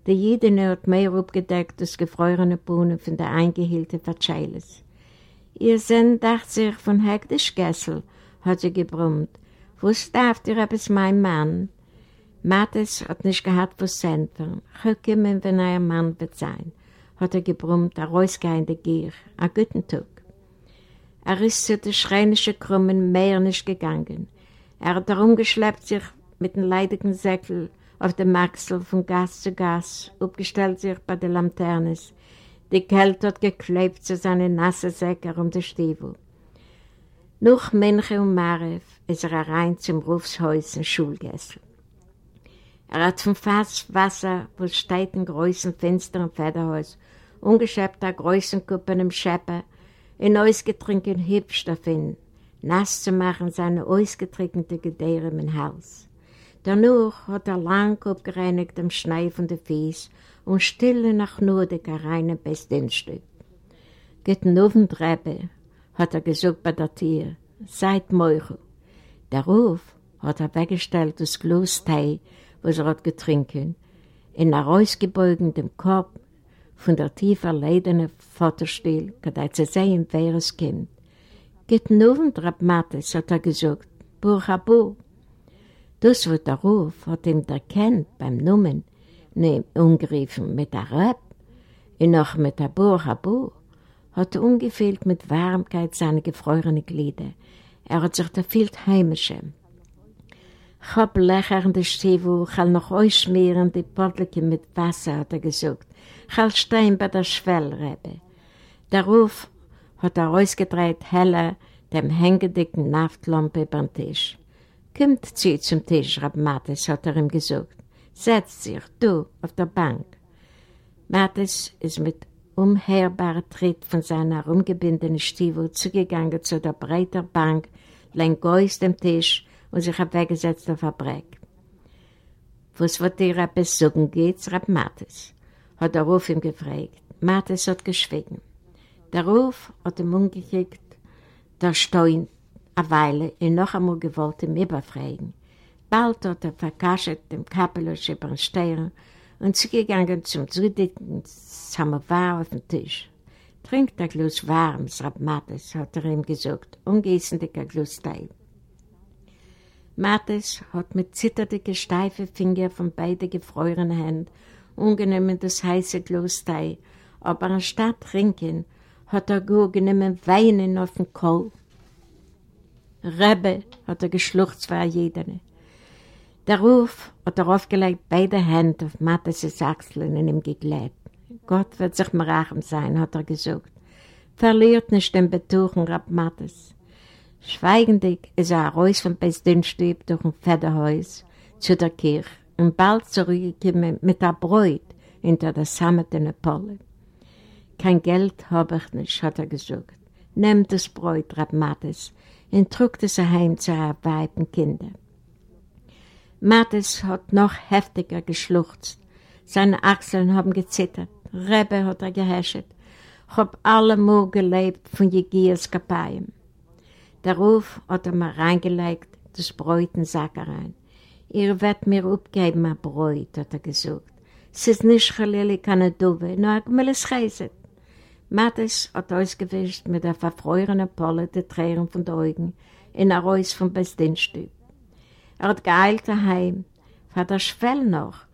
Der Jede hat mehr abgedeckt als gefrorene Bohnen von der eingehielten Verzeiles. Ihr seid, dachte sich, von hektisch Gessel, hat sie gebrummt. Was darf ihr etwas mein Mann? Mattes hat nicht gehabt was Center. Rückkommen, wenn er ein Mann wird sein, hat er gebrummt, ein rausgehender Gier, ein guten Tag. Er ist zu den schreinischen Krümmen mehr nicht gegangen. Er hat herumgeschleppt sich mit dem leidigen Säckel auf dem Maxel von Gas zu Gas, aufgestellt sich bei den Lanternes. Die Kälte hat geklebt zu seinen nassen Säcken um den Stiefel. Nach Menche und Marev ist er rein zum Rufshäus und Schulgessel. Er hat vom Fass Wasser, wo steht in großen Fenster im Federhaus, ungeschöpfter großen Kuppen im Scheppe, in ausgetrinken hübsch davon, nass zu machen seine ausgetrinkte Gedehre im Hals. Danach hat er lang abgereinigt am Schnee von den Fies und stille nach Nordig rein bis Dienststück. Geht oben Treppe, hat er gesagt bei der Tür, seid Meuchel. Der Ruf hat er weggestellt das Glas was er hat getrinken, in er ausgebeugendem Kopf von der tief erledenen Vaterstiel, kada zu sehen, wer es kommt. Geht oben Treppe, Mattes, hat er gesagt, Burchabu, das, was der Ruf hat ihm erkannt beim Numen, nehm umgeriefen mit der Reb und noch mit der Bur Habu, hat er ungefehlt mit Warmkeit seine gefrorene Glieder. Er hat sich gefühlt heimischer. Ich hab lächernde Stiefel, ich will noch ausschmieren die Podleke mit Wasser, hat er gesagt. Will stehen bei der Schwellrebe. Der Ruf hat er ausgedreht heller dem hängedicken Naftlampe beim Tisch. Kommt zu zum Tisch, Rab Mattes, hat er ihm gesagt. Setz sich, du, auf der Bank. Mattes ist mit umherbarer Tritt von seiner herumgebindenen Stiefel zugegangen zu der breiten Bank, lenk aus dem Tisch und sich weggesetzt auf der Breck. Was wird dir etwas sagen geht's, Rab Mattes? Hat der Ruf ihm gefragt. Mattes hat geschwiegen. Der Ruf hat ihm umgekickt, der Stein eine Weile und noch einmal gewollt ihm überfragen. Bald hat er verkascht dem Kapelusch über den Stern und zugegangen zum drittlichen Samovar auf dem Tisch. Trinkt ein Glas warmes Mattes, hat er ihm gesagt, ungießend ein Glas Tee. Mattes hat mit zitternden, steifen Fingern von beiden gefrorenen Händen ungenommen das heiße Glas Tee, aber anstatt trinken, hat er gut genommen Weinen auf den Kohl. Rebbe, hat er geschluchzt für jeden. Der Ruf hat er aufgelegt beide Hände auf Mattes' Achseln und ihm geglätt. Gott wird sich mir rachem sein, hat er gesagt. Verliert nicht den Betuchen, Rab Mattes. Schweigendig ist er raus vom Bestinstüb durch ein Federhäus zu der Kirche und bald zurückgekommen mit der Bräut hinter der sammetenen Polle. Kein Geld habe ich nicht, hat er gesagt. Nehmt das Bräut, Rab Mattes, und trug es heim zu ihren Weiben Kindern. Mattes hat noch heftiger geschluchzt. Seine Achseln haben gezittert. Rebbe hat er gehäschet. Ich hab allemal gelebt von Jegiers Kapayim. Der Ruf hat er mir reingelegt, das Bräut in Sack rein. Ihr werdet mir abgeben, ein Bräut, hat er gesagt. Es ist nicht Chalili keine Dove, nur ein Gmeles Chesed. Mattes hat ausgewischt mit der verfrorenen Polle die Tränen von den Augen in der Reus vom Bestinstüb. Er hat geeilt daheim, für der Schwell noch,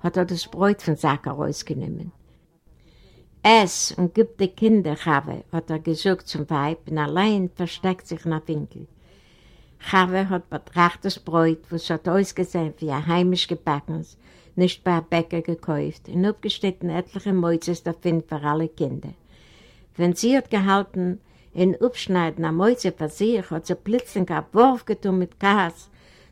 hat er das Brot von Sacker rausgenommen. Ess und gibt die Kinder Chave, hat er gesucht zum Weib und allein versteckt sich der Winkel. Chave hat betrachtet das Brot, was hat ausgesehen wie ein heimisch gebackenes, nicht bei einem Bäcker gekauft und abgeschnitten etliche Mäuzes davon für alle Kinder. Wenn sie hat gehalten, in Upschneiden am Mäuze für sich, hat sie plötzlich einen Wurf getan mit Gas,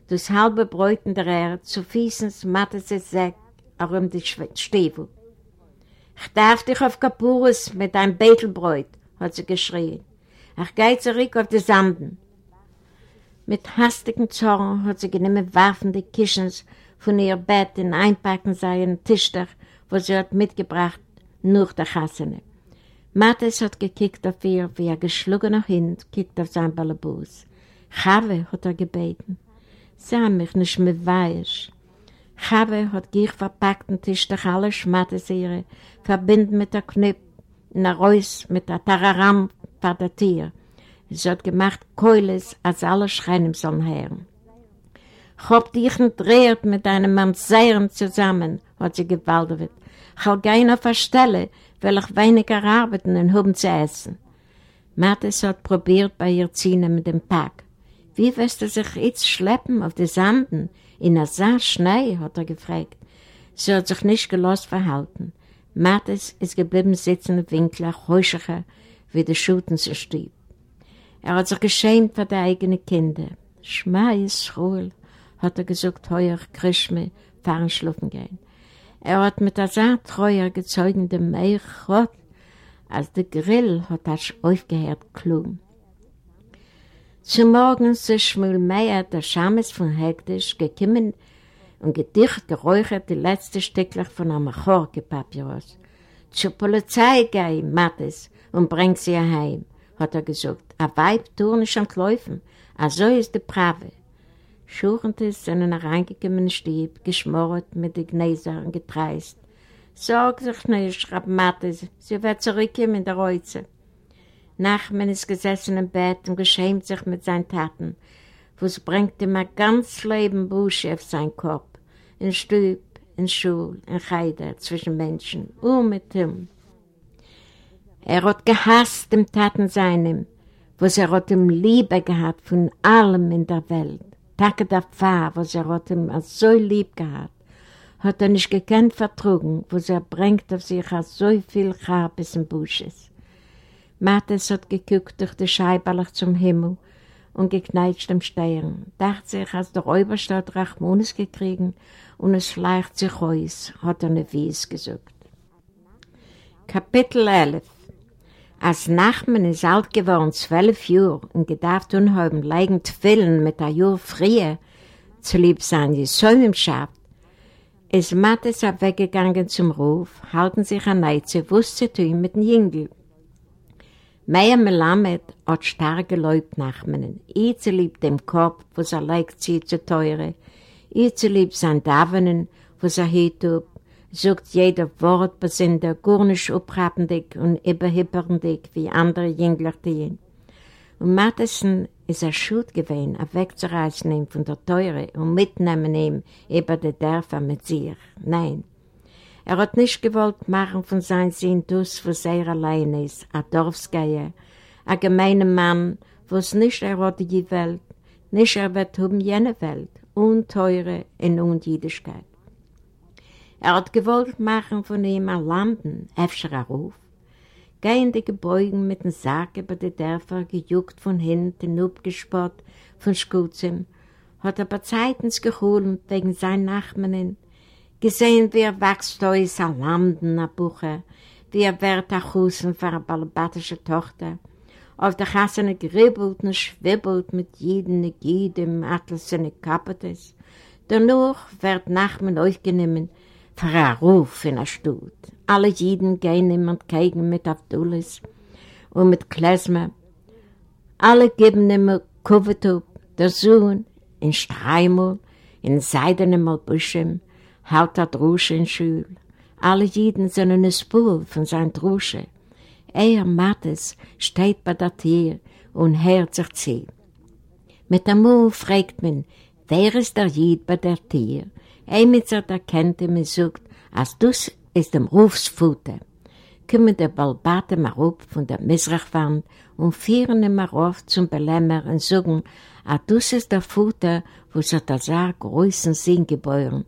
das halbe Bräut in der Erde, zu Fiesens matte sie Säck, auch um die Stiefel. Ich darf dich auf Kapurus mit deinem Betelbräut, hat sie geschrien. Ich gehe zurück auf die Sanden. Mit hastigen Zorn hat sie genommen Waffen die Kischens von ihr Bett in einpacken seinen Tischdach, wo sie hat mitgebracht, nur der Chassene. Mattes hat gekickt auf ihr, wie ein geschlagener Hund kickt auf sein Ballabus. Chave hat er gebeten. Sah mich nicht mehr weich. Chave hat gier verpackten Tisch durch alle Schmattesiere, verbinden mit der Knüpp, in der Reus mit der Tararam vor der Tier. Sie hat gemacht Keules, als alle schreien sollen hören. Ich hab dich dreht mit einem Mamseiren zusammen, hat sie gewaltet. Ich will gehen auf weil ich weniger arbeiten und haben zu essen. Mattes hat probiert bei ihr ziehen mit dem Pack. Wie wirst du sich jetzt schleppen auf die Sanden? In der Saar Schnee, hat er gefragt. Sie hat sich nicht gelost verhalten. Mattes ist geblieben sitzen im Winkel, heuschlicher, wie der Schuten zu stieb. Er hat sich geschämt für die eigenen Kinder. Schmai ist Ruhl, hat er gesagt, heuer Krishme, fahren schlufen gehen. Er hat mit der sehr treuer gezeugenden Meichot, als der Grill hat er aufgehört klug. Zum Morgen ist Schmuel Meier, der Schames von Hektisch, gekommen und gedicht geräuchert die letzte Stücklich von einem Chorke-Papyrus. Zur Polizei gehen, Mattes, und bringt sie heim, hat er gesagt. Ein Weib tun nicht entläufen, also ist die Brave. Schurend ist in einen reingekommenen Stieb, geschmort mit den Gneisern getreist. Sorg sich nicht, schreibt Mattes, sie wird zurückkommen in der Reuze. Nachmen ist gesessen im Bett und geschämt sich mit seinen Taten, was bringt ihm ein ganz Leben Busche auf seinen Kopf. In Stüb in Schule, in Heide, zwischen Menschen, und mit ihm. Er hat gehasst dem Taten seinem, was er hat ihm Liebe gehabt von allem in der Welt. Tage der Pfarr, was er hat ihm so lieb gehabt, hat er nicht gekannt vertrugen, was er bringt auf sich so viel Charbes im Busches. Mattes hat geguckt durch die Scheiberlach zum Himmel und gekneitscht am Stern, dachte sich, als der Räuberstadt Rachmones gekriegen und es schleicht sich aus, hat er eine Wies gesagt. Kapitel 11 Als Nachman ist alt geworden, zwölf Jahre, und gedarf unheim leigend Willen mit der Jahr früher. Zu lieb sein, die Säumenschaft, ist Mattes weggegangen zum Ruf, halten sich an Neize, wusste zu ihm mit dem Jüngel. Meier Melamed hat stark geläubt Nachmanen, ihr zu lieb dem Kopf, was er leicht zieht zu teure, ihr zu lieb sein Davenen, was er hielt sucht jeder Wort besinder, gar nicht abhappendig und überhipperendig wie andere Jüngler dienen. Und Matheson ist er schuld gewesen, er wegzureißen ihm von der Teure und mitnehmen ihm über die Dörfer mit sich. Nein, er hat nicht gewollt machen von seinem Sinn das, was er allein ist, ein Dorfsgeier, ein gemeiner Mann, was nicht er hat die Welt, nicht er wird um jene Welt, unteure in Unjüdischkeit. Er hat gewollt machen von ihm ein Landen, öfter Ruf. Gehende Gebeugen mit dem Sarg über die Dörfer, gejuckt von hinten, abgespott von Schkutzem, hat er bei Zeitens geholt wegen seinen Nachmannen, gesehen, wie er wächst da ist ein Landen, ein Bucher, wie er wird ein Husen für eine balabatische Tochter, auf der Kassene gribbelt und schwibbelt mit jedem jedem Atlasene Kapetes. Danach wird Nachman aufgenommen, für Ruf in der Stadt. Alle Jiden gehen ihm entgegen mit Abdullis und mit Klesmer. Alle geben ihm Kuvetub, der Sohn, in Streimel, in seidenen Malbuschem, hält er Drusche in Schule. Alle Jiden sind eine Spur von seinem Drusche. Er, Mattes, steht bei der Tür und hört sich zu. Mit dem Mund fragt man, wer ist der Jid bei der Tür? Emitzer erkennt ihm und sagt, als das ist dem Rufsfutter. Kommen der Balbate mal auf von der Misrachwand und führen ihn auf zum Belämmer und sagen, als das ist der Futter, wo sich der Saar größten Sinn geboren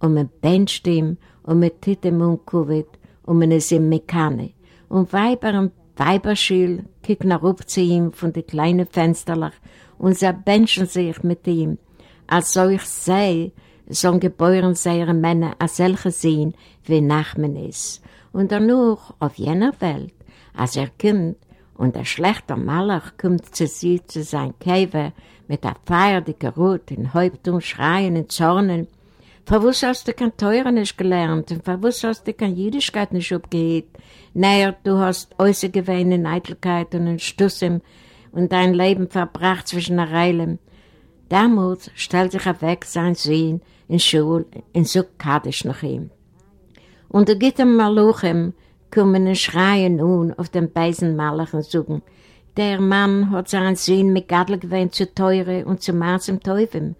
und man bencht ihm und man tut ihm umkuvit und man ist Mekane. Und Weiber und Weiberschül kicken oben zu ihm von den kleinen Fensterlach und sie benchen sich mit ihm, als soll ich sei, sollen geboren seine Männer als solche sehen, wie Nachmen ist. Und danach auf jener Welt, als er kommt, und der schlechte Malach kommt zu sie, zu sein Käfer, mit der feierdicken Rot in Häuptung, Schreien und Zornen, Verwusst hast du kein Teuer nicht gelernt und verwusst hast du keine Jüdischkeit nicht abgehet. Naja, du hast äußere Gewinn in Eitelkeit und in Stussem und dein Leben verbracht zwischen der Reilen. Damals stellt sich er weg sein Sehen in Schule in so Kaddisch nach ihm. Und er geht am Maluchem, kommen und schreien nun auf den Beisenmalach und sagen, der Mann hat seinen Sinn mit Gadel gewöhnt zu teure und zu Maß im Teufel.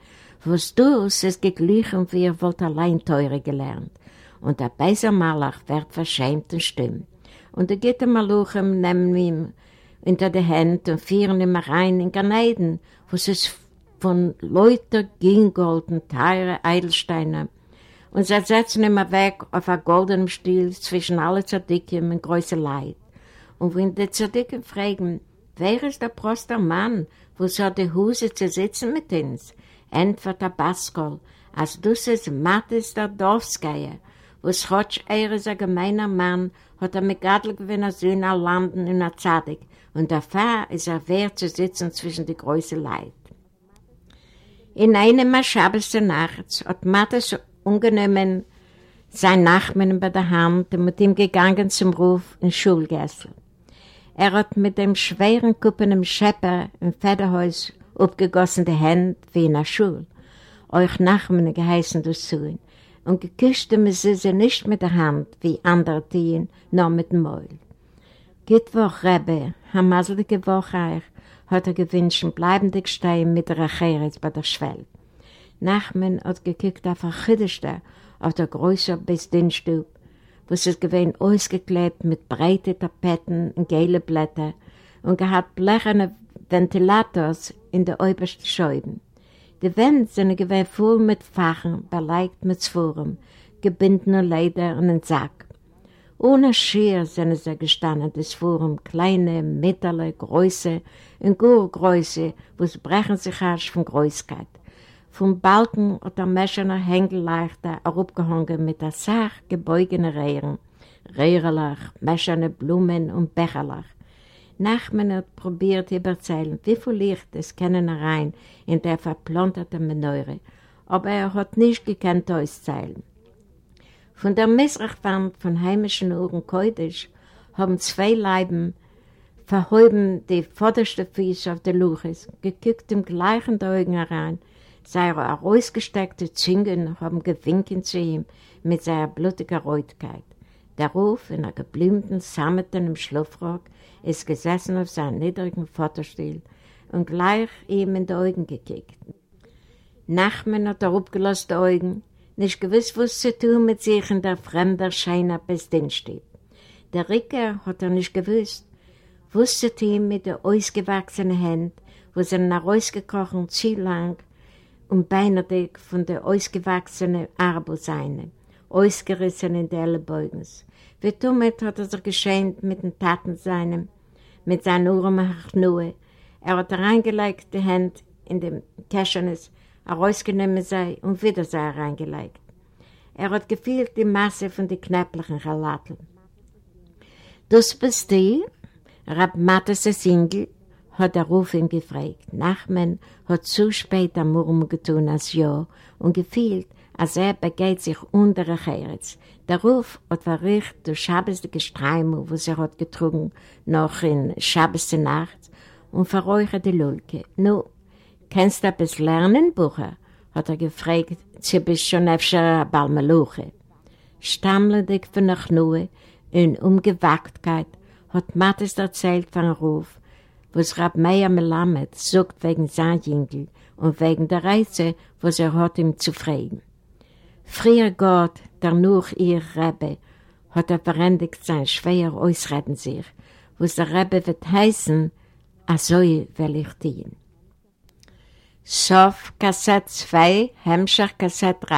Was du, es ist geglichen, wie er wollte allein teure gelernt. Und der Beisenmalach wird verschämt und stumm. Und er geht am Maluchem, nehmen ihm unter die Hände und führen ihn rein in Ganeiden, wo es von Leuten Gingold und teure Eidelsteine. Und sie setzen immer weg auf einen goldenen Stiel zwischen allen Zadikim und große Leid. Und wenn die Zadikim fragen, wer ist der Proster Mann, wo so die Huse zu sitzen mit uns, entweder der Baskol, als das ist Mattes der Dorfsgeier, wo Schotsch er ist ein gemeiner Mann, hat er mit Gadel gewinnen Söhne landen in der Zadig, und Pfarr ist er wert zu sitzen zwischen die großen Leid. In einem Schabes Nachts hat Mattes ungenommen sein Nachmann bei der Hand und mit ihm gegangen zum Ruf in Schulgessel. Er hat mit dem schweren Kuppen im Schepper im Federhaus aufgegossen die Hände wie in der Schule, euch Nachmann geheißen du Sohn, und geküsst ihm sie nicht mit der Hand wie andere Tieren, nur mit dem Maul. Gittwoch, Rebbe, haben maselige Woche euch, hat er gewünscht, bleibendig stehen mit der Acheres bei der Schwell. Nachmen hat gekickt auf ein Chidischte, auf der größeren Bedienstube, wo es gewesen ausgeklebt mit breiten Tapeten und gelben Blättern und gehabt blecherne Ventilators in der obersten Scheiben. Die Wände sind gewesen voll mit Fachen, beleicht mit Zwurren, gebindene Leder und einen Sack. Ohne Schier sind sie gestanden, das Forum, kleine, mittlere, große und Gurgröße, wo es brechen sich erst von Größkeit. Vom Balken und der Mäschener Hängelleichter herabgehangen mit der Sach gebeugene Rehren, Rehrerlach, Mäscherne Blumen und Becherlach. Nachman hat probiert überzählen, wie viel Licht es kennen rein in der verplanterte Meneure, aber er hat nicht gekannt auszählen. Von der Missrachwand von heimischen Uhren Koidisch haben zwei Leiben verhäuben die vorderste Füße auf der Luches, gekickt im gleichen Augen herein, seine herausgesteckte Zungen haben gewinkt zu ihm mit seiner blutigen Reutkeit. Der Ruf in einer geblümten, sammetenen Schlafrock ist gesessen auf seinem niedrigen Vaterstuhl und gleich ihm in die Augen gekickt. Nachmen hat er abgelassen die Augen, nicht gewiss, was zu tun mit sich in der fremden Scheine bis steht. Der Ricker hat er nicht gewusst, was zu tun mit der ausgewachsenen Hand, wo sie nach rausgekrochen zu lang und beinahe von der ausgewachsenen seine, ausgerissen in der Ellenbeugen. Wie damit hat er sich geschämt mit den Taten seinem, mit seinen Ohren nur. Er hat reingelegt die Hand in dem Käschenes, herausgenommen sei und wieder sei reingelegt. Er hat gefühlt die Masse von den knäpplichen Chalaten. Das bist du? Rab Mattes Singel, hat der Ruf ihn gefragt. Nachmen hat zu spät am Murmel getan als ja und gefühlt, als er begeht sich unter der Herz. Der Ruf hat verricht durch schabesdige Streime, wo sie hat getrunken, noch in schabeste Nacht und verräucherte Lulke. Nu, Kennst du etwas lernen, Bucher? hat er gefragt. Sie bist schon öfter Balmeluche. Stammlendig von der Knue in Umgewacktheit hat Mattes erzählt von Ruf, was Rab Meir Melamed sucht wegen Sandjingel und wegen der Reise, was er hat ihm zu fragen. Früher Gott, der nur ihr Rebbe, hat er verendigt sein schwer Ausreden sich, was der Rebbe wird heißen, a so will ich dienen. סוף קסט 2, המשך קסט 3.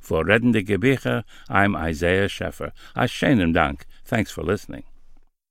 For Reddende Gebiche, I'm Isaiah Scheffer. A Dank. Thanks for listening.